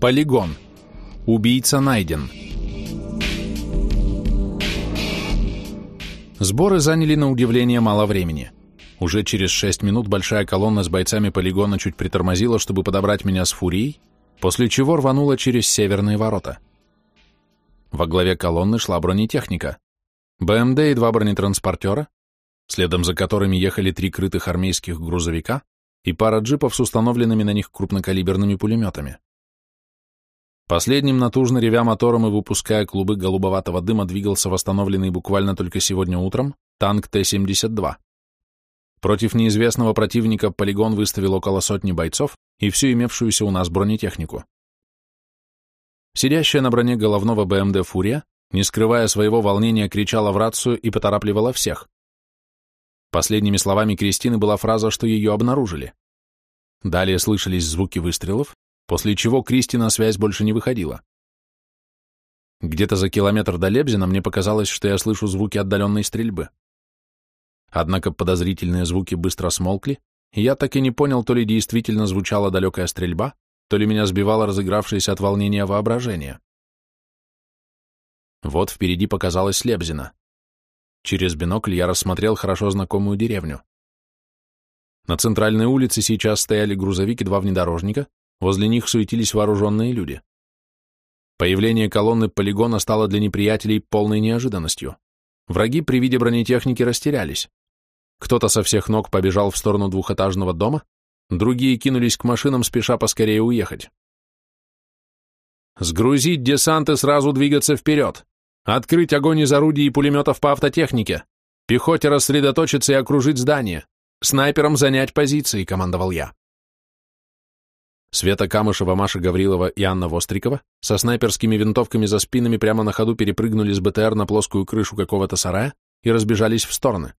Полигон. Убийца найден. Сборы заняли на удивление мало времени. Уже через шесть минут большая колонна с бойцами полигона чуть притормозила, чтобы подобрать меня с фурией, после чего рванула через северные ворота. Во главе колонны шла бронетехника. БМД и два бронетранспортера, следом за которыми ехали три крытых армейских грузовика и пара джипов с установленными на них крупнокалиберными пулеметами. Последним натужно ревя мотором и выпуская клубы голубоватого дыма двигался восстановленный буквально только сегодня утром танк Т-72. Против неизвестного противника полигон выставил около сотни бойцов и всю имевшуюся у нас бронетехнику. Сидящая на броне головного БМД «Фурия», не скрывая своего волнения, кричала в рацию и поторапливала всех. Последними словами Кристины была фраза, что ее обнаружили. Далее слышались звуки выстрелов, после чего Кристи на связь больше не выходила. Где-то за километр до Лебзина мне показалось, что я слышу звуки отдаленной стрельбы. Однако подозрительные звуки быстро смолкли, и я так и не понял, то ли действительно звучала далекая стрельба, то ли меня сбивало разыгравшееся от волнения воображение. Вот впереди показалась Лебзина. Через бинокль я рассмотрел хорошо знакомую деревню. На центральной улице сейчас стояли грузовик и два внедорожника, Возле них суетились вооруженные люди. Появление колонны полигона стало для неприятелей полной неожиданностью. Враги при виде бронетехники растерялись. Кто-то со всех ног побежал в сторону двухэтажного дома, другие кинулись к машинам, спеша поскорее уехать. «Сгрузить десант и сразу двигаться вперед! Открыть огонь из орудий и пулеметов по автотехнике! Пехоте рассредоточиться и окружить здание! Снайперам занять позиции!» — командовал я. Света Камышева, Маша Гаврилова и Анна Вострикова со снайперскими винтовками за спинами прямо на ходу перепрыгнули с БТР на плоскую крышу какого-то сарая и разбежались в стороны.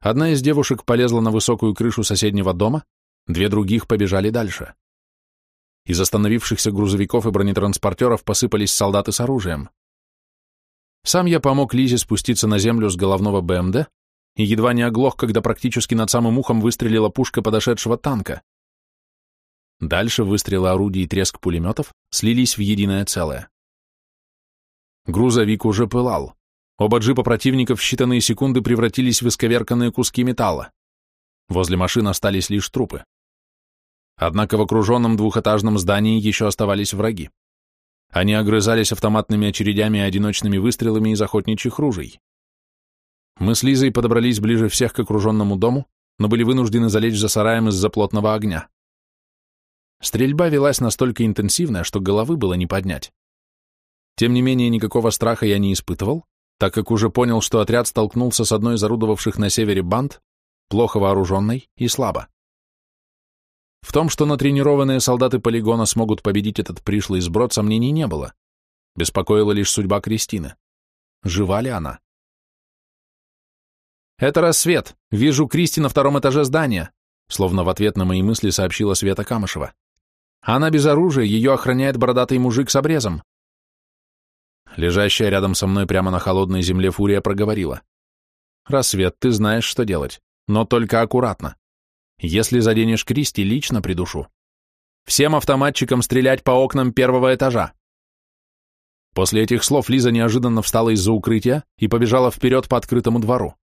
Одна из девушек полезла на высокую крышу соседнего дома, две других побежали дальше. Из остановившихся грузовиков и бронетранспортеров посыпались солдаты с оружием. Сам я помог Лизе спуститься на землю с головного БМД и едва не оглох, когда практически над самым ухом выстрелила пушка подошедшего танка. Дальше выстрелы орудий и треск пулеметов слились в единое целое. Грузовик уже пылал. Оба джипа противников в считанные секунды превратились в исковерканные куски металла. Возле машин остались лишь трупы. Однако в окруженном двухэтажном здании еще оставались враги. Они огрызались автоматными очередями и одиночными выстрелами из охотничьих ружей. Мы с Лизой подобрались ближе всех к окруженному дому, но были вынуждены залечь за сараем из-за плотного огня. Стрельба велась настолько интенсивно, что головы было не поднять. Тем не менее, никакого страха я не испытывал, так как уже понял, что отряд столкнулся с одной из орудовавших на севере банд, плохо вооруженной и слабо. В том, что натренированные солдаты полигона смогут победить этот пришлый сброд, сомнений не было. Беспокоила лишь судьба Кристины. Жива ли она? «Это рассвет. Вижу Кристи на втором этаже здания», словно в ответ на мои мысли сообщила Света Камышева. Она без оружия, ее охраняет бородатый мужик с обрезом. Лежащая рядом со мной прямо на холодной земле фурия проговорила. «Рассвет, ты знаешь, что делать, но только аккуратно. Если заденешь Кристи, лично придушу. Всем автоматчикам стрелять по окнам первого этажа». После этих слов Лиза неожиданно встала из-за укрытия и побежала вперед по открытому двору.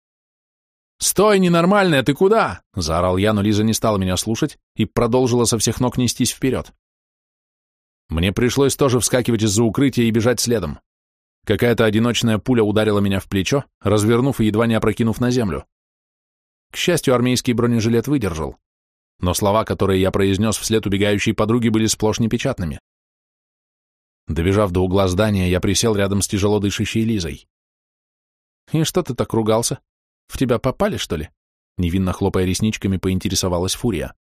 «Стой, ненормальная, ты куда?» — заорал я, но Лиза не стала меня слушать и продолжила со всех ног нестись вперед. Мне пришлось тоже вскакивать из-за укрытия и бежать следом. Какая-то одиночная пуля ударила меня в плечо, развернув и едва не опрокинув на землю. К счастью, армейский бронежилет выдержал, но слова, которые я произнес вслед убегающей подруги, были сплошь непечатными. Добежав до угла здания, я присел рядом с тяжело дышащей Лизой. «И что ты так ругался?» В тебя попали, что ли? Невинно хлопая ресничками, поинтересовалась Фурия.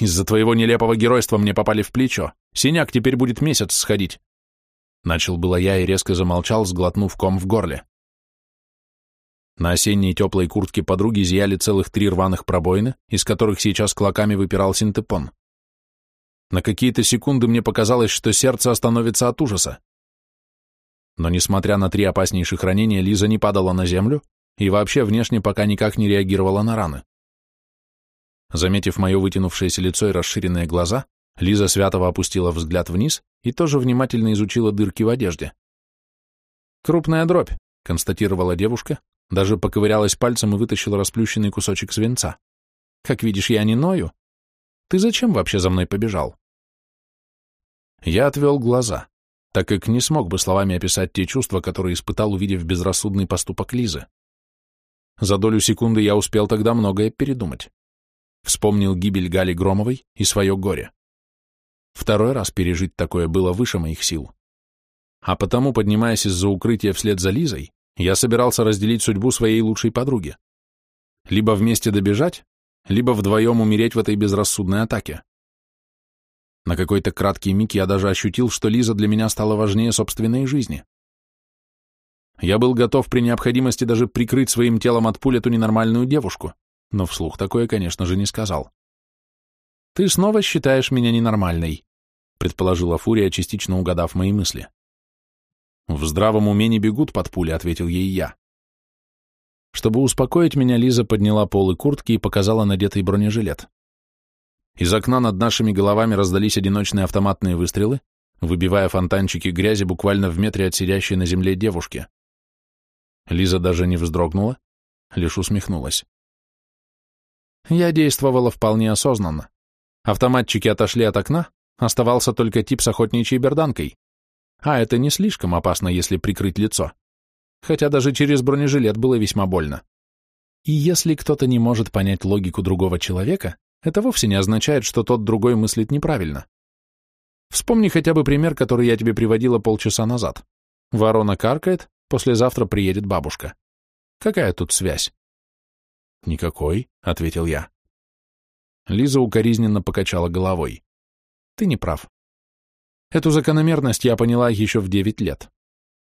Из-за твоего нелепого геройства мне попали в плечо. Синяк теперь будет месяц сходить. Начал было я и резко замолчал, сглотнув ком в горле. На осенней теплой куртке подруги зияли целых три рваных пробоины, из которых сейчас клоками выпирал синтепон. На какие-то секунды мне показалось, что сердце остановится от ужаса. Но, несмотря на три опаснейших ранения, Лиза не падала на землю, и вообще внешне пока никак не реагировала на раны. Заметив мое вытянувшееся лицо и расширенные глаза, Лиза Святова опустила взгляд вниз и тоже внимательно изучила дырки в одежде. «Крупная дробь», — констатировала девушка, даже поковырялась пальцем и вытащила расплющенный кусочек свинца. «Как видишь, я не ною. Ты зачем вообще за мной побежал?» Я отвел глаза, так как не смог бы словами описать те чувства, которые испытал, увидев безрассудный поступок Лизы. За долю секунды я успел тогда многое передумать. Вспомнил гибель Гали Громовой и свое горе. Второй раз пережить такое было выше моих сил. А потому, поднимаясь из-за укрытия вслед за Лизой, я собирался разделить судьбу своей лучшей подруги. Либо вместе добежать, либо вдвоем умереть в этой безрассудной атаке. На какой-то краткий миг я даже ощутил, что Лиза для меня стала важнее собственной жизни. Я был готов при необходимости даже прикрыть своим телом от пуль эту ненормальную девушку, но вслух такое, конечно же, не сказал. «Ты снова считаешь меня ненормальной», предположила Фурия, частично угадав мои мысли. «В здравом уме не бегут под пули», — ответил ей я. Чтобы успокоить меня, Лиза подняла полы куртки и показала надетый бронежилет. Из окна над нашими головами раздались одиночные автоматные выстрелы, выбивая фонтанчики грязи буквально в метре от сидящей на земле девушки. Лиза даже не вздрогнула, лишь усмехнулась. Я действовала вполне осознанно. Автоматчики отошли от окна, оставался только тип с охотничьей берданкой. А это не слишком опасно, если прикрыть лицо. Хотя даже через бронежилет было весьма больно. И если кто-то не может понять логику другого человека, это вовсе не означает, что тот другой мыслит неправильно. Вспомни хотя бы пример, который я тебе приводила полчаса назад. Ворона каркает, послезавтра приедет бабушка. Какая тут связь? Никакой, ответил я. Лиза укоризненно покачала головой. Ты не прав. Эту закономерность я поняла еще в девять лет.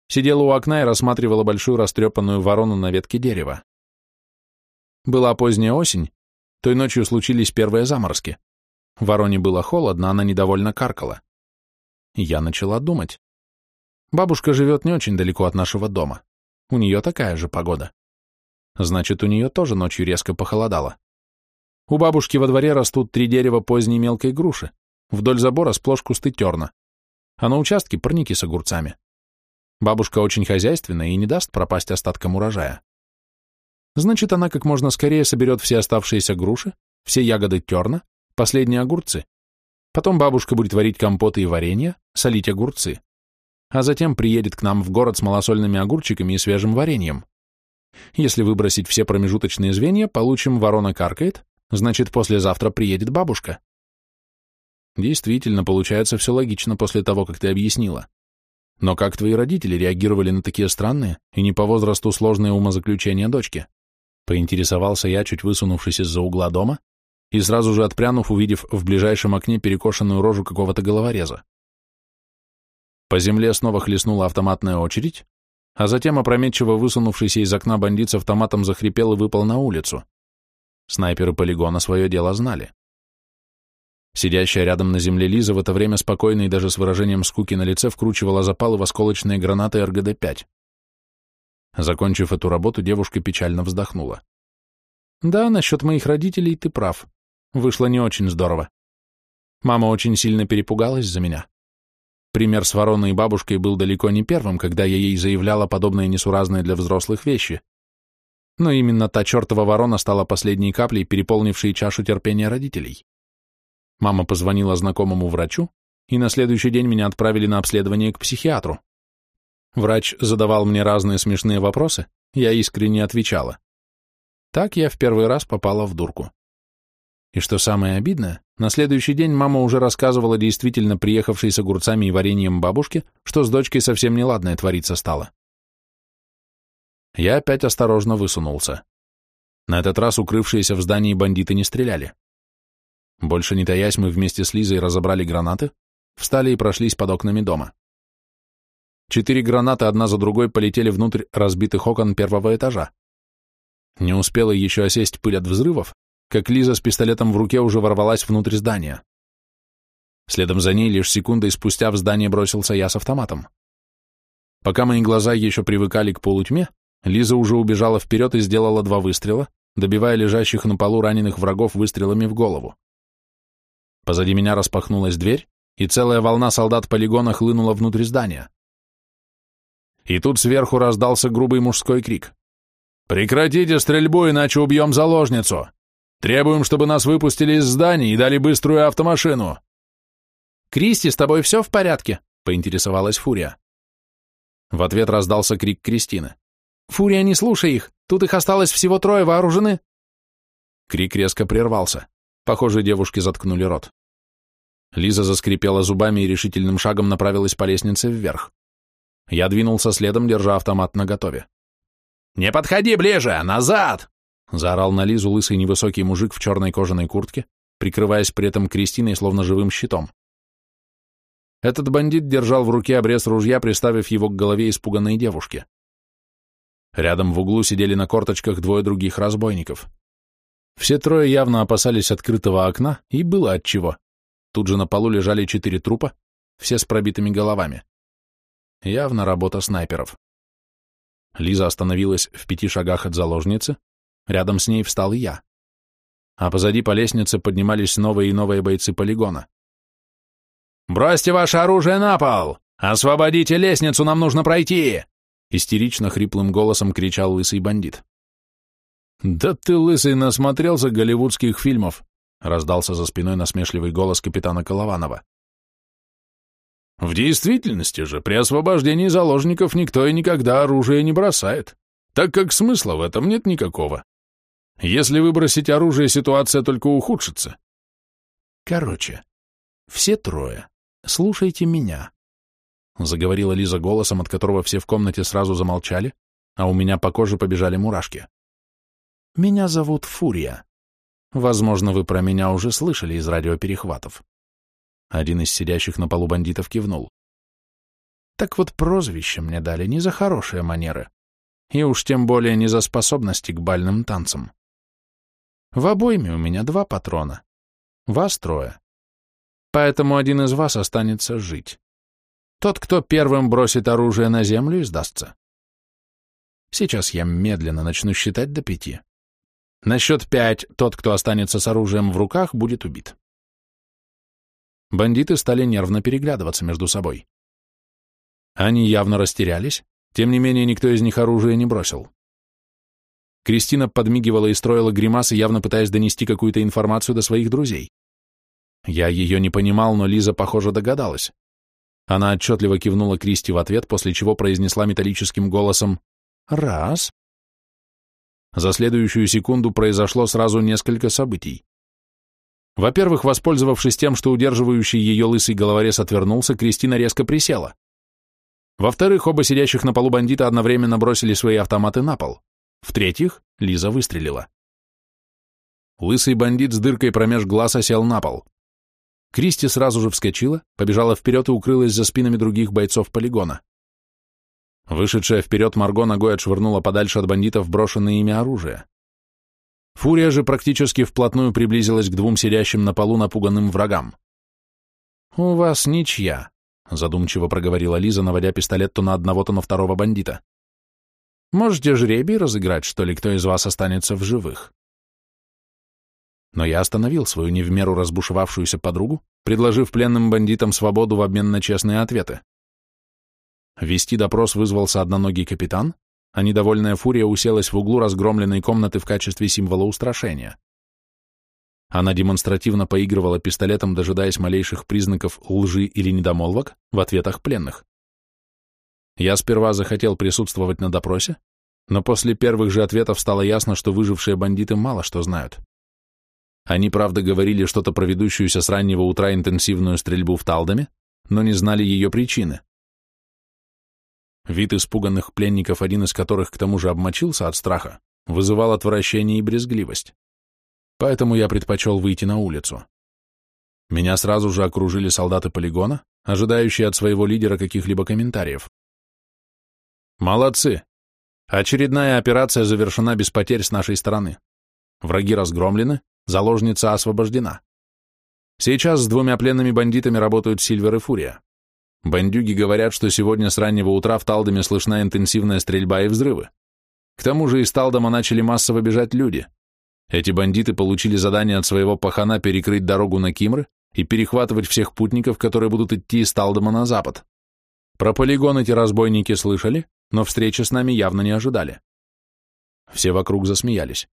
Сидела у окна и рассматривала большую растрепанную ворону на ветке дерева. Была поздняя осень, той ночью случились первые заморозки. Вороне было холодно, она недовольно каркала. Я начала думать. Бабушка живет не очень далеко от нашего дома. У нее такая же погода. Значит, у нее тоже ночью резко похолодало. У бабушки во дворе растут три дерева поздней мелкой груши. Вдоль забора сплошь кусты терна. А на участке парники с огурцами. Бабушка очень хозяйственная и не даст пропасть остаткам урожая. Значит, она как можно скорее соберет все оставшиеся груши, все ягоды терна, последние огурцы. Потом бабушка будет варить компоты и варенье, солить огурцы. А затем приедет к нам в город с малосольными огурчиками и свежим вареньем. Если выбросить все промежуточные звенья, получим ворона каркает, значит, послезавтра приедет бабушка. Действительно, получается все логично после того, как ты объяснила. Но как твои родители реагировали на такие странные и не по возрасту сложные умозаключения дочки? Поинтересовался я, чуть высунувшись из-за угла дома, и сразу же отпрянув, увидев в ближайшем окне перекошенную рожу какого-то головореза. По земле снова хлестнула автоматная очередь, а затем опрометчиво высунувшийся из окна бандит с автоматом захрипел и выпал на улицу. Снайперы полигона свое дело знали. Сидящая рядом на земле Лиза в это время спокойно и даже с выражением скуки на лице вкручивала запалы в осколочные гранаты РГД-5. Закончив эту работу, девушка печально вздохнула. «Да, насчет моих родителей ты прав. Вышло не очень здорово. Мама очень сильно перепугалась за меня. Пример с вороной и бабушкой был далеко не первым, когда я ей заявляла подобные несуразные для взрослых вещи. Но именно та чертова ворона стала последней каплей, переполнившей чашу терпения родителей. Мама позвонила знакомому врачу, и на следующий день меня отправили на обследование к психиатру. Врач задавал мне разные смешные вопросы, я искренне отвечала. Так я в первый раз попала в дурку. И что самое обидное, на следующий день мама уже рассказывала действительно приехавшей с огурцами и вареньем бабушке, что с дочкой совсем неладное твориться стало. Я опять осторожно высунулся. На этот раз укрывшиеся в здании бандиты не стреляли. Больше не таясь, мы вместе с Лизой разобрали гранаты, встали и прошлись под окнами дома. Четыре гранаты одна за другой полетели внутрь разбитых окон первого этажа. Не успела еще осесть пыль от взрывов, как Лиза с пистолетом в руке уже ворвалась внутрь здания. Следом за ней лишь секундой спустя в здание бросился я с автоматом. Пока мои глаза еще привыкали к полутьме, Лиза уже убежала вперед и сделала два выстрела, добивая лежащих на полу раненых врагов выстрелами в голову. Позади меня распахнулась дверь, и целая волна солдат полигона хлынула внутрь здания. И тут сверху раздался грубый мужской крик. «Прекратите стрельбу, иначе убьем заложницу! Требуем, чтобы нас выпустили из здания и дали быструю автомашину!» «Кристи, с тобой все в порядке?» — поинтересовалась Фурия. В ответ раздался крик Кристины. «Фурия, не слушай их! Тут их осталось всего трое вооружены!» Крик резко прервался. Похоже, девушки заткнули рот. Лиза заскрипела зубами и решительным шагом направилась по лестнице вверх. Я двинулся следом, держа автомат наготове. «Не подходи ближе! Назад!» Заорал на Лизу лысый невысокий мужик в черной кожаной куртке, прикрываясь при этом Кристиной словно живым щитом. Этот бандит держал в руке обрез ружья, приставив его к голове испуганной девушки. Рядом в углу сидели на корточках двое других разбойников. Все трое явно опасались открытого окна, и было отчего. Тут же на полу лежали четыре трупа, все с пробитыми головами. Явно работа снайперов. Лиза остановилась в пяти шагах от заложницы, рядом с ней встал я. А позади по лестнице поднимались новые и новые бойцы полигона. «Бросьте ваше оружие на пол! Освободите лестницу, нам нужно пройти!» Истерично хриплым голосом кричал лысый бандит. «Да ты, лысый, насмотрелся голливудских фильмов!» раздался за спиной насмешливый голос капитана Колованова. В действительности же, при освобождении заложников никто и никогда оружие не бросает, так как смысла в этом нет никакого. Если выбросить оружие, ситуация только ухудшится. Короче, все трое, слушайте меня, заговорила Лиза голосом, от которого все в комнате сразу замолчали, а у меня по коже побежали мурашки. Меня зовут Фурия. Возможно, вы про меня уже слышали из радиоперехватов. Один из сидящих на полу бандитов кивнул. Так вот, прозвище мне дали не за хорошие манеры, и уж тем более не за способности к бальным танцам. В обойме у меня два патрона, вас трое. Поэтому один из вас останется жить. Тот, кто первым бросит оружие на землю сдастся. Сейчас я медленно начну считать до пяти. На счет пять тот, кто останется с оружием в руках, будет убит. Бандиты стали нервно переглядываться между собой. Они явно растерялись, тем не менее никто из них оружие не бросил. Кристина подмигивала и строила гримасы, явно пытаясь донести какую-то информацию до своих друзей. Я ее не понимал, но Лиза, похоже, догадалась. Она отчетливо кивнула Кристи в ответ, после чего произнесла металлическим голосом «Раз». За следующую секунду произошло сразу несколько событий. Во-первых, воспользовавшись тем, что удерживающий ее лысый головорез отвернулся, Кристина резко присела. Во-вторых, оба сидящих на полу бандита одновременно бросили свои автоматы на пол. В-третьих, Лиза выстрелила. Лысый бандит с дыркой промеж глаз осел на пол. Кристи сразу же вскочила, побежала вперед и укрылась за спинами других бойцов полигона. Вышедшая вперед Марго ногой отшвырнула подальше от бандитов брошенное ими оружие. Фурия же практически вплотную приблизилась к двум сидящим на полу напуганным врагам. «У вас ничья», — задумчиво проговорила Лиза, наводя пистолет то на одного, то на второго бандита. «Можете жребий разыграть, что ли, кто из вас останется в живых?» Но я остановил свою не в меру разбушевавшуюся подругу, предложив пленным бандитам свободу в обмен на честные ответы. Вести допрос вызвался одноногий капитан, а недовольная фурия уселась в углу разгромленной комнаты в качестве символа устрашения. Она демонстративно поигрывала пистолетом, дожидаясь малейших признаков лжи или недомолвок в ответах пленных. Я сперва захотел присутствовать на допросе, но после первых же ответов стало ясно, что выжившие бандиты мало что знают. Они, правда, говорили что-то про ведущуюся с раннего утра интенсивную стрельбу в Талдоме, но не знали ее причины. Вид испуганных пленников, один из которых к тому же обмочился от страха, вызывал отвращение и брезгливость. Поэтому я предпочел выйти на улицу. Меня сразу же окружили солдаты полигона, ожидающие от своего лидера каких-либо комментариев. Молодцы! Очередная операция завершена без потерь с нашей стороны. Враги разгромлены, заложница освобождена. Сейчас с двумя пленными бандитами работают Сильвер и Фурия. Бандюги говорят, что сегодня с раннего утра в Талдоме слышна интенсивная стрельба и взрывы. К тому же из Талдома начали массово бежать люди. Эти бандиты получили задание от своего пахана перекрыть дорогу на Кимры и перехватывать всех путников, которые будут идти из Талдома на запад. Про полигон эти разбойники слышали, но встречи с нами явно не ожидали. Все вокруг засмеялись.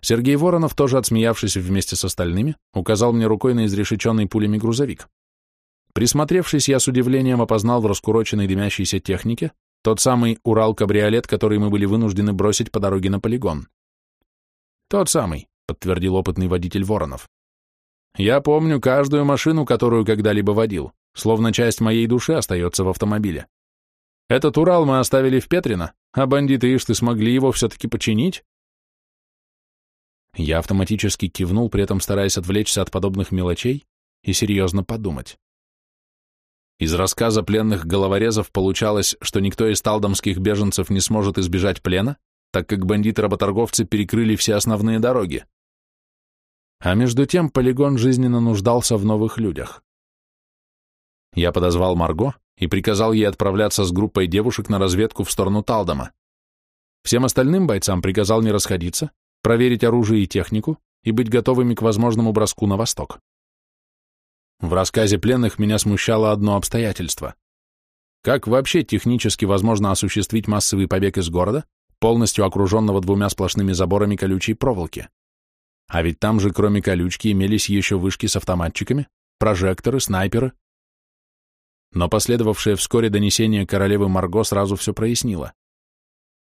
Сергей Воронов, тоже отсмеявшись вместе с остальными, указал мне рукой на изрешеченный пулями грузовик. Присмотревшись, я с удивлением опознал в раскуроченной дымящейся технике тот самый Урал-кабриолет, который мы были вынуждены бросить по дороге на полигон. Тот самый, подтвердил опытный водитель Воронов. Я помню каждую машину, которую когда-либо водил, словно часть моей души остается в автомобиле. Этот Урал мы оставили в Петрино, а бандиты, ишь ты, смогли его все-таки починить? Я автоматически кивнул, при этом стараясь отвлечься от подобных мелочей и серьезно подумать. Из рассказа пленных головорезов получалось, что никто из талдомских беженцев не сможет избежать плена, так как бандиты-работорговцы перекрыли все основные дороги. А между тем полигон жизненно нуждался в новых людях. Я подозвал Марго и приказал ей отправляться с группой девушек на разведку в сторону Талдома. Всем остальным бойцам приказал не расходиться, проверить оружие и технику и быть готовыми к возможному броску на восток. В рассказе пленных меня смущало одно обстоятельство. Как вообще технически возможно осуществить массовый побег из города, полностью окруженного двумя сплошными заборами колючей проволоки? А ведь там же, кроме колючки, имелись еще вышки с автоматчиками, прожекторы, снайперы. Но последовавшее вскоре донесение королевы Марго сразу все прояснило.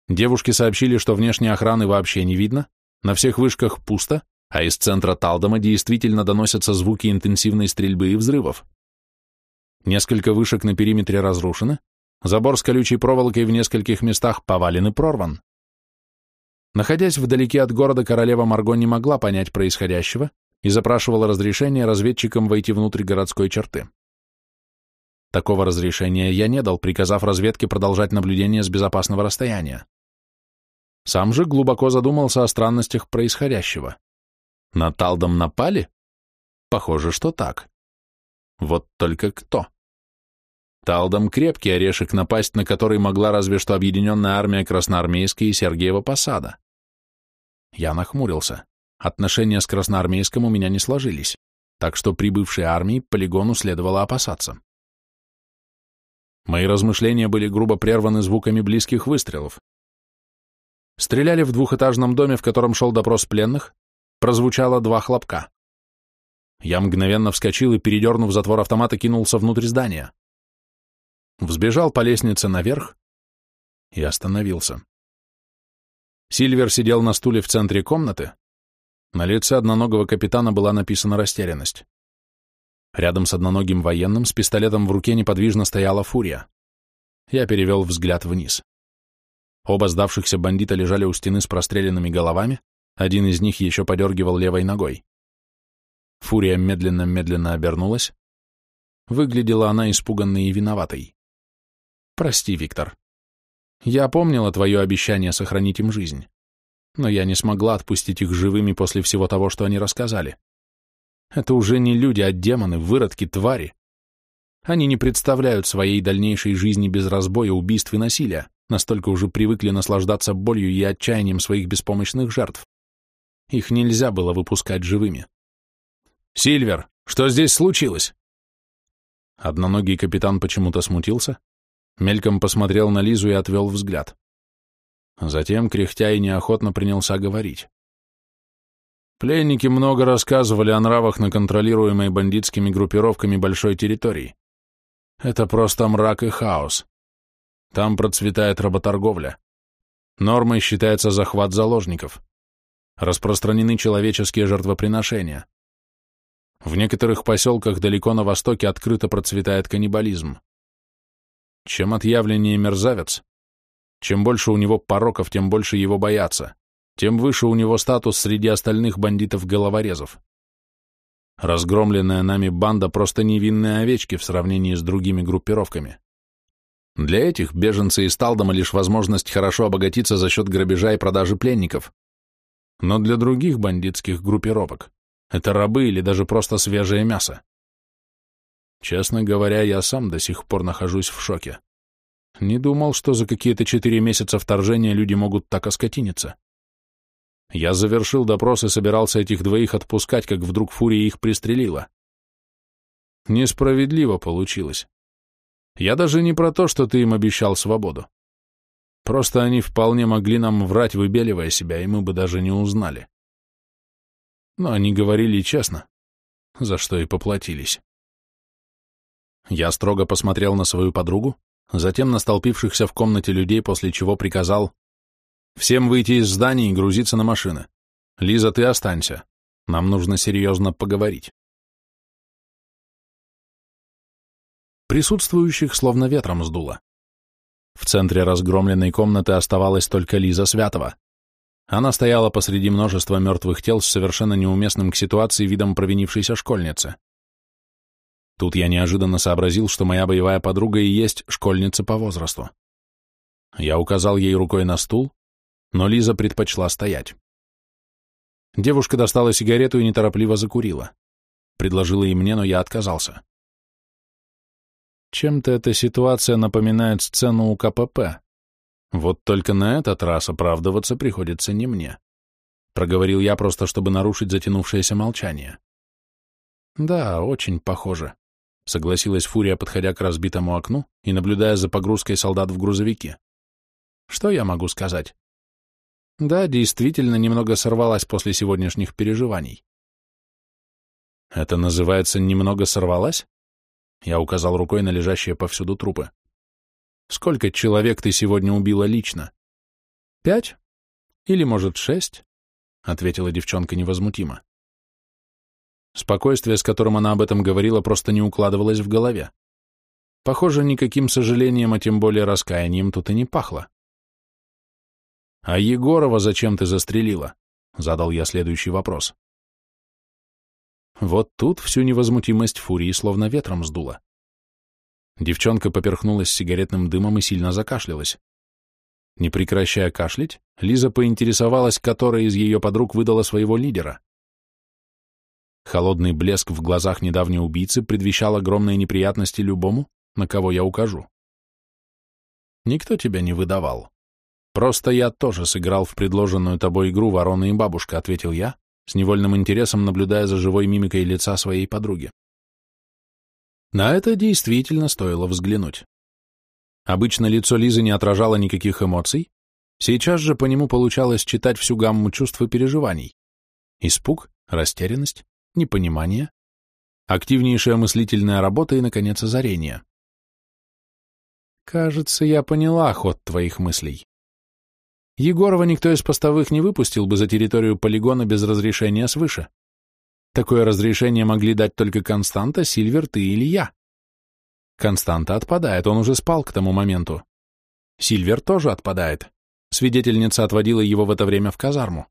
Девушки сообщили, что внешней охраны вообще не видно, на всех вышках пусто, а из центра Талдома действительно доносятся звуки интенсивной стрельбы и взрывов. Несколько вышек на периметре разрушены, забор с колючей проволокой в нескольких местах повален и прорван. Находясь вдалеке от города, королева Марго не могла понять происходящего и запрашивала разрешение разведчикам войти внутрь городской черты. Такого разрешения я не дал, приказав разведке продолжать наблюдение с безопасного расстояния. Сам же глубоко задумался о странностях происходящего. На Талдом напали? Похоже, что так. Вот только кто? Талдом крепкий орешек, напасть на который могла разве что объединенная армия Красноармейской и Сергеева Посада. Я нахмурился. Отношения с Красноармейском у меня не сложились, так что прибывшей армии полигону следовало опасаться. Мои размышления были грубо прерваны звуками близких выстрелов. Стреляли в двухэтажном доме, в котором шел допрос пленных, прозвучало два хлопка. Я мгновенно вскочил и, передернув затвор автомата, кинулся внутрь здания. Взбежал по лестнице наверх и остановился. Сильвер сидел на стуле в центре комнаты. На лице одноногого капитана была написана растерянность. Рядом с одноногим военным с пистолетом в руке неподвижно стояла фурия. Я перевел взгляд вниз. Оба сдавшихся бандита лежали у стены с простреленными головами, один из них еще подергивал левой ногой. Фурия медленно-медленно обернулась. Выглядела она испуганной и виноватой. «Прости, Виктор. Я помнила твое обещание сохранить им жизнь, но я не смогла отпустить их живыми после всего того, что они рассказали. Это уже не люди, а демоны, выродки, твари. Они не представляют своей дальнейшей жизни без разбоя, убийств и насилия, настолько уже привыкли наслаждаться болью и отчаянием своих беспомощных жертв. Их нельзя было выпускать живыми. «Сильвер, что здесь случилось?» Одноногий капитан почему-то смутился, мельком посмотрел на Лизу и отвел взгляд. Затем, кряхтя и неохотно, принялся говорить. Пленники много рассказывали о нравах на контролируемой бандитскими группировками большой территории. Это просто мрак и хаос. Там процветает работорговля. Нормой считается захват заложников распространены человеческие жертвоприношения. В некоторых поселках далеко на востоке открыто процветает каннибализм. Чем отъявленнее мерзавец, чем больше у него пороков, тем больше его боятся, тем выше у него статус среди остальных бандитов-головорезов. Разгромленная нами банда просто невинные овечки в сравнении с другими группировками. Для этих беженцы из Талдома лишь возможность хорошо обогатиться за счет грабежа и продажи пленников но для других бандитских группировок это рабы или даже просто свежее мясо. Честно говоря, я сам до сих пор нахожусь в шоке. Не думал, что за какие-то четыре месяца вторжения люди могут так оскотиниться. Я завершил допрос и собирался этих двоих отпускать, как вдруг фурия их пристрелила. Несправедливо получилось. Я даже не про то, что ты им обещал свободу. Просто они вполне могли нам врать, выбеливая себя, и мы бы даже не узнали. Но они говорили честно, за что и поплатились. Я строго посмотрел на свою подругу, затем на столпившихся в комнате людей, после чего приказал всем выйти из здания и грузиться на машины. Лиза, ты останься. Нам нужно серьезно поговорить. Присутствующих словно ветром сдуло. В центре разгромленной комнаты оставалась только Лиза Святова. Она стояла посреди множества мертвых тел с совершенно неуместным к ситуации видом провинившейся школьницы. Тут я неожиданно сообразил, что моя боевая подруга и есть школьница по возрасту. Я указал ей рукой на стул, но Лиза предпочла стоять. Девушка достала сигарету и неторопливо закурила. Предложила и мне, но я отказался. Чем-то эта ситуация напоминает сцену у КПП. Вот только на этот раз оправдываться приходится не мне. Проговорил я просто, чтобы нарушить затянувшееся молчание. Да, очень похоже, согласилась Фурия, подходя к разбитому окну и наблюдая за погрузкой солдат в грузовике. Что я могу сказать? Да, действительно, немного сорвалась после сегодняшних переживаний. Это называется «немного сорвалась»? Я указал рукой на лежащие повсюду трупы. Сколько человек ты сегодня убила лично? Пять? Или, может, шесть? Ответила девчонка невозмутимо. Спокойствие, с которым она об этом говорила, просто не укладывалось в голове. Похоже, никаким сожалением, а тем более раскаянием тут и не пахло. «А Егорова зачем ты застрелила?» — задал я следующий вопрос. Вот тут всю невозмутимость фурии словно ветром сдуло. Девчонка поперхнулась сигаретным дымом и сильно закашлялась. Не прекращая кашлять, Лиза поинтересовалась, которая из ее подруг выдала своего лидера. Холодный блеск в глазах недавней убийцы предвещал огромные неприятности любому, на кого я укажу. Никто тебя не выдавал. Просто я тоже сыграл в предложенную тобой игру «Ворона и бабушка», — ответил я, с невольным интересом наблюдая за живой мимикой лица своей подруги. На это действительно стоило взглянуть. Обычно лицо Лизы не отражало никаких эмоций, сейчас же по нему получалось читать всю гамму чувств и переживаний. Испуг, растерянность, непонимание, активнейшая мыслительная работа и, наконец, озарение. «Кажется, я поняла ход твоих мыслей», Егорова никто из постовых не выпустил бы за территорию полигона без разрешения свыше. Такое разрешение могли дать только Константа, Сильвер, ты или я. Константа отпадает, он уже спал к тому моменту. Сильвер тоже отпадает. Свидетельница отводила его в это время в казарму.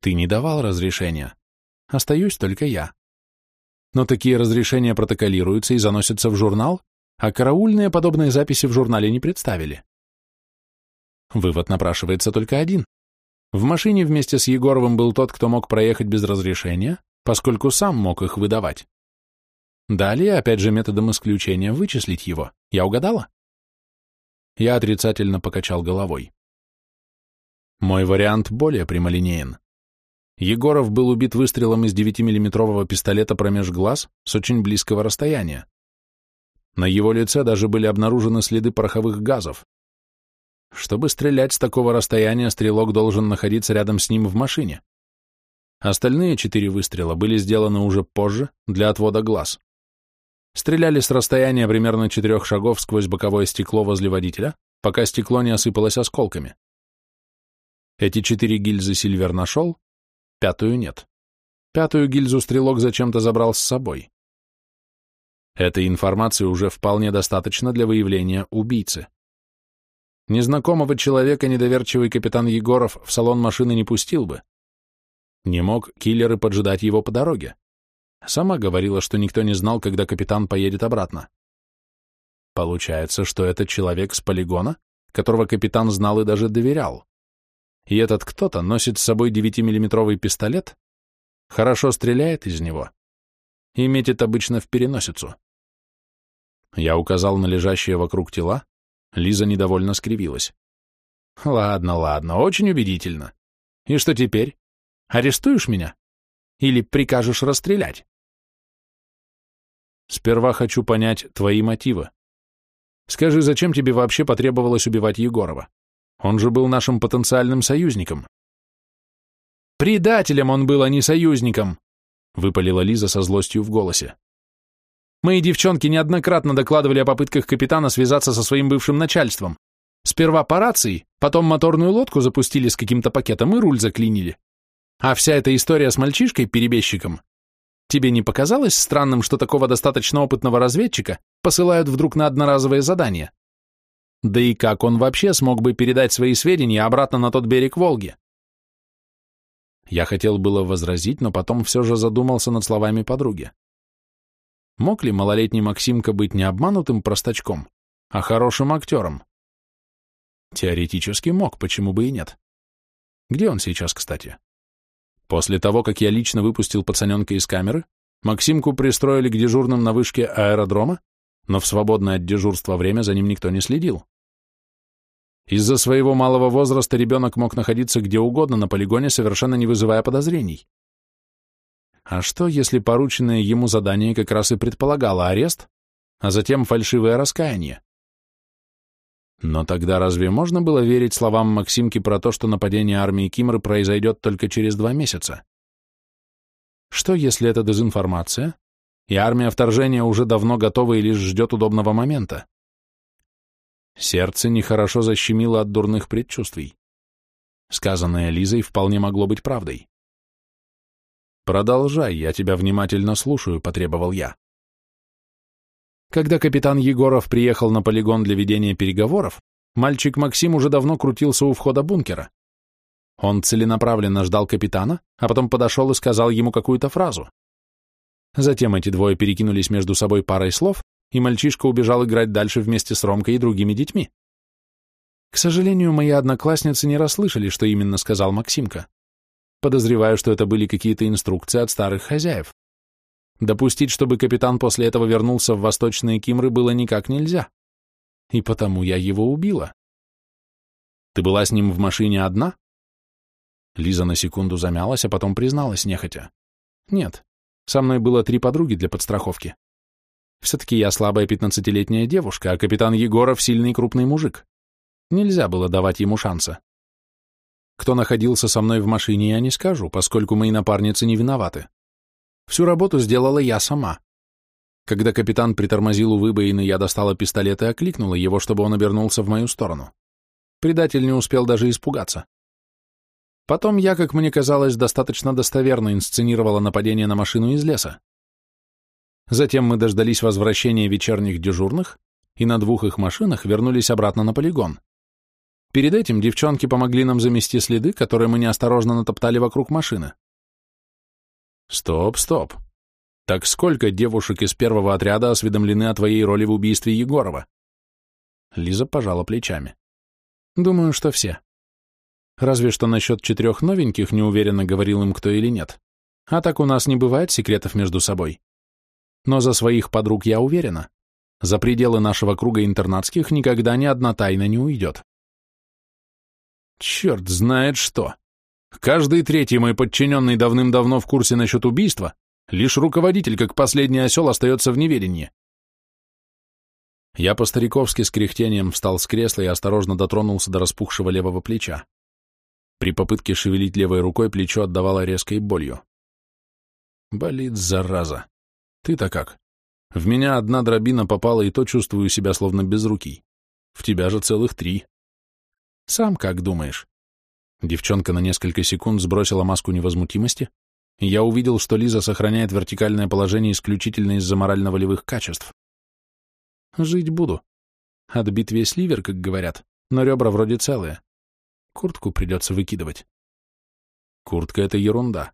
Ты не давал разрешения. Остаюсь только я. Но такие разрешения протоколируются и заносятся в журнал, а караульные подобные записи в журнале не представили. Вывод напрашивается только один. В машине вместе с Егоровым был тот, кто мог проехать без разрешения, поскольку сам мог их выдавать. Далее, опять же, методом исключения вычислить его. Я угадала? Я отрицательно покачал головой. Мой вариант более прямолинеен. Егоров был убит выстрелом из 9-миллиметрового пистолета промеж глаз с очень близкого расстояния. На его лице даже были обнаружены следы пороховых газов. Чтобы стрелять с такого расстояния, стрелок должен находиться рядом с ним в машине. Остальные четыре выстрела были сделаны уже позже, для отвода глаз. Стреляли с расстояния примерно четырех шагов сквозь боковое стекло возле водителя, пока стекло не осыпалось осколками. Эти четыре гильзы Сильвер нашел, пятую нет. Пятую гильзу стрелок зачем-то забрал с собой. Этой информации уже вполне достаточно для выявления убийцы. Незнакомого человека недоверчивый капитан Егоров в салон машины не пустил бы. Не мог киллеры поджидать его по дороге. Сама говорила, что никто не знал, когда капитан поедет обратно. Получается, что это человек с полигона, которого капитан знал и даже доверял. И этот кто-то носит с собой 9-миллиметровый пистолет, хорошо стреляет из него и метит обычно в переносицу. Я указал на лежащие вокруг тела, Лиза недовольно скривилась. Ладно, ладно, очень убедительно. И что теперь? Арестуешь меня? Или прикажешь расстрелять? Сперва хочу понять твои мотивы. Скажи, зачем тебе вообще потребовалось убивать Егорова? Он же был нашим потенциальным союзником. Предателем он был, а не союзником, выпалила Лиза со злостью в голосе. Мои девчонки неоднократно докладывали о попытках капитана связаться со своим бывшим начальством. Сперва по рации, потом моторную лодку запустили с каким-то пакетом и руль заклинили. А вся эта история с мальчишкой-перебежчиком Тебе не показалось странным, что такого достаточно опытного разведчика посылают вдруг на одноразовое задание? Да и как он вообще смог бы передать свои сведения обратно на тот берег Волги? Я хотел было возразить, но потом все же задумался над словами подруги. Мог ли малолетний Максимка быть не обманутым простачком, а хорошим актером? Теоретически мог, почему бы и нет. Где он сейчас, кстати? После того, как я лично выпустил пацаненка из камеры, Максимку пристроили к дежурным на вышке аэродрома, но в свободное от дежурства время за ним никто не следил. Из-за своего малого возраста ребенок мог находиться где угодно на полигоне, совершенно не вызывая подозрений. А что, если порученное ему задание как раз и предполагало арест, а затем фальшивое раскаяние? Но тогда разве можно было верить словам Максимки про то, что нападение армии Кимры произойдет только через два месяца? Что, если это дезинформация, и армия вторжения уже давно готова и лишь ждет удобного момента? Сердце нехорошо защемило от дурных предчувствий. Сказанное Лизой вполне могло быть правдой. «Продолжай, я тебя внимательно слушаю», — потребовал я. Когда капитан Егоров приехал на полигон для ведения переговоров, мальчик Максим уже давно крутился у входа бункера. Он целенаправленно ждал капитана, а потом подошел и сказал ему какую-то фразу. Затем эти двое перекинулись между собой парой слов, и мальчишка убежал играть дальше вместе с Ромкой и другими детьми. К сожалению, мои одноклассницы не расслышали, что именно сказал Максимка. Подозреваю, что это были какие-то инструкции от старых хозяев. Допустить, чтобы капитан после этого вернулся в восточные Кимры, было никак нельзя. И потому я его убила. Ты была с ним в машине одна? Лиза на секунду замялась, а потом призналась нехотя. Нет, со мной было три подруги для подстраховки. Все-таки я слабая пятнадцатилетняя девушка, а капитан Егоров сильный крупный мужик. Нельзя было давать ему шанса. Кто находился со мной в машине, я не скажу, поскольку мои напарницы не виноваты. Всю работу сделала я сама. Когда капитан притормозил у выбоины, я достала пистолет и окликнула его, чтобы он обернулся в мою сторону. Предатель не успел даже испугаться. Потом я, как мне казалось, достаточно достоверно инсценировала нападение на машину из леса. Затем мы дождались возвращения вечерних дежурных и на двух их машинах вернулись обратно на полигон. Перед этим девчонки помогли нам замести следы, которые мы неосторожно натоптали вокруг машины. Стоп, стоп. Так сколько девушек из первого отряда осведомлены о твоей роли в убийстве Егорова? Лиза пожала плечами. Думаю, что все. Разве что насчет четырех новеньких неуверенно говорил им кто или нет. А так у нас не бывает секретов между собой. Но за своих подруг я уверена. За пределы нашего круга интернатских никогда ни одна тайна не уйдет. Черт знает что. Каждый третий мой подчиненный давным-давно в курсе насчет убийства, лишь руководитель, как последний осел, остается в неведении. Я по-стариковски с кряхтением встал с кресла и осторожно дотронулся до распухшего левого плеча. При попытке шевелить левой рукой плечо отдавало резкой болью. Болит, зараза. Ты-то как? В меня одна дробина попала, и то чувствую себя словно без руки. В тебя же целых три. Сам как думаешь? Девчонка на несколько секунд сбросила маску невозмутимости, я увидел, что Лиза сохраняет вертикальное положение исключительно из-за морально-волевых качеств. Жить буду. Отбит весь ливер, как говорят, но ребра вроде целые. Куртку придется выкидывать. Куртка — это ерунда.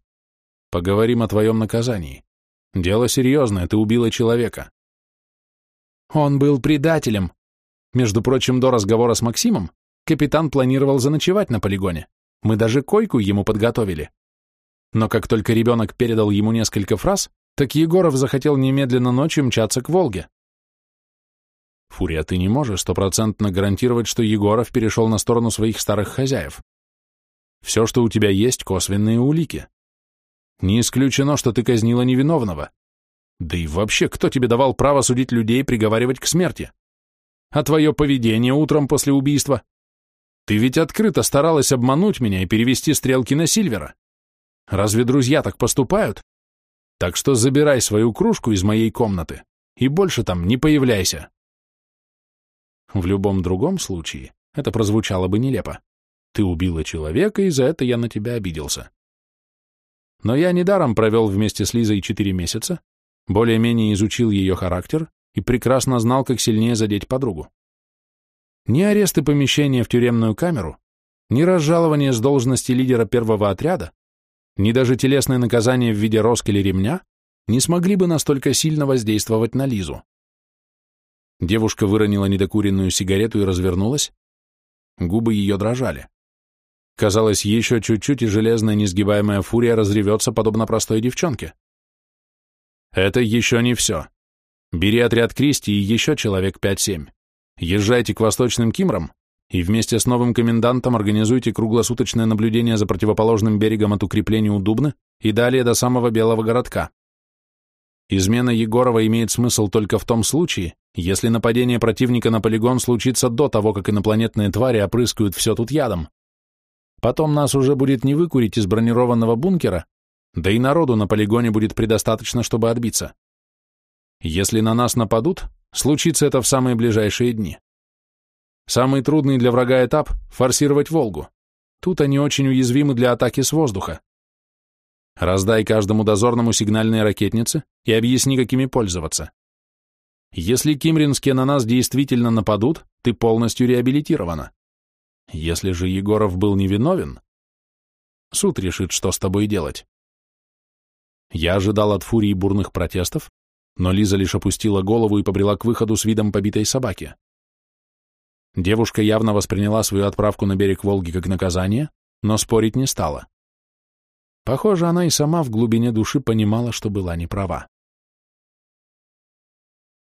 Поговорим о твоем наказании. Дело серьезное, ты убила человека. Он был предателем. Между прочим, до разговора с Максимом капитан планировал заночевать на полигоне. Мы даже койку ему подготовили. Но как только ребенок передал ему несколько фраз, так Егоров захотел немедленно ночью мчаться к Волге. Фурия, ты не можешь стопроцентно гарантировать, что Егоров перешел на сторону своих старых хозяев. Все, что у тебя есть, косвенные улики. Не исключено, что ты казнила невиновного. Да и вообще, кто тебе давал право судить людей и приговаривать к смерти? А твое поведение утром после убийства? Ты ведь открыто старалась обмануть меня и перевести стрелки на Сильвера. Разве друзья так поступают? Так что забирай свою кружку из моей комнаты и больше там не появляйся. В любом другом случае это прозвучало бы нелепо. Ты убила человека, и за это я на тебя обиделся. Но я недаром провел вместе с Лизой четыре месяца, более-менее изучил ее характер и прекрасно знал, как сильнее задеть подругу. Ни арест и помещение в тюремную камеру, ни разжалование с должности лидера первого отряда, ни даже телесное наказание в виде роскили ремня не смогли бы настолько сильно воздействовать на Лизу. Девушка выронила недокуренную сигарету и развернулась. Губы ее дрожали. Казалось, еще чуть-чуть, и железная несгибаемая фурия разревется, подобно простой девчонке. Это еще не все. Бери отряд Кристи и еще человек 5-7. Езжайте к восточным Кимрам и вместе с новым комендантом организуйте круглосуточное наблюдение за противоположным берегом от укрепления у Дубны и далее до самого Белого городка. Измена Егорова имеет смысл только в том случае, если нападение противника на полигон случится до того, как инопланетные твари опрыскают все тут ядом. Потом нас уже будет не выкурить из бронированного бункера, да и народу на полигоне будет предостаточно, чтобы отбиться. Если на нас нападут, случится это в самые ближайшие дни. Самый трудный для врага этап — форсировать Волгу. Тут они очень уязвимы для атаки с воздуха. Раздай каждому дозорному сигнальные ракетницы и объясни, какими пользоваться. Если кимринские на нас действительно нападут, ты полностью реабилитирована. Если же Егоров был невиновен, суд решит, что с тобой делать. Я ожидал от фурии бурных протестов, но Лиза лишь опустила голову и побрела к выходу с видом побитой собаки. Девушка явно восприняла свою отправку на берег Волги как наказание, но спорить не стала. Похоже, она и сама в глубине души понимала, что была неправа.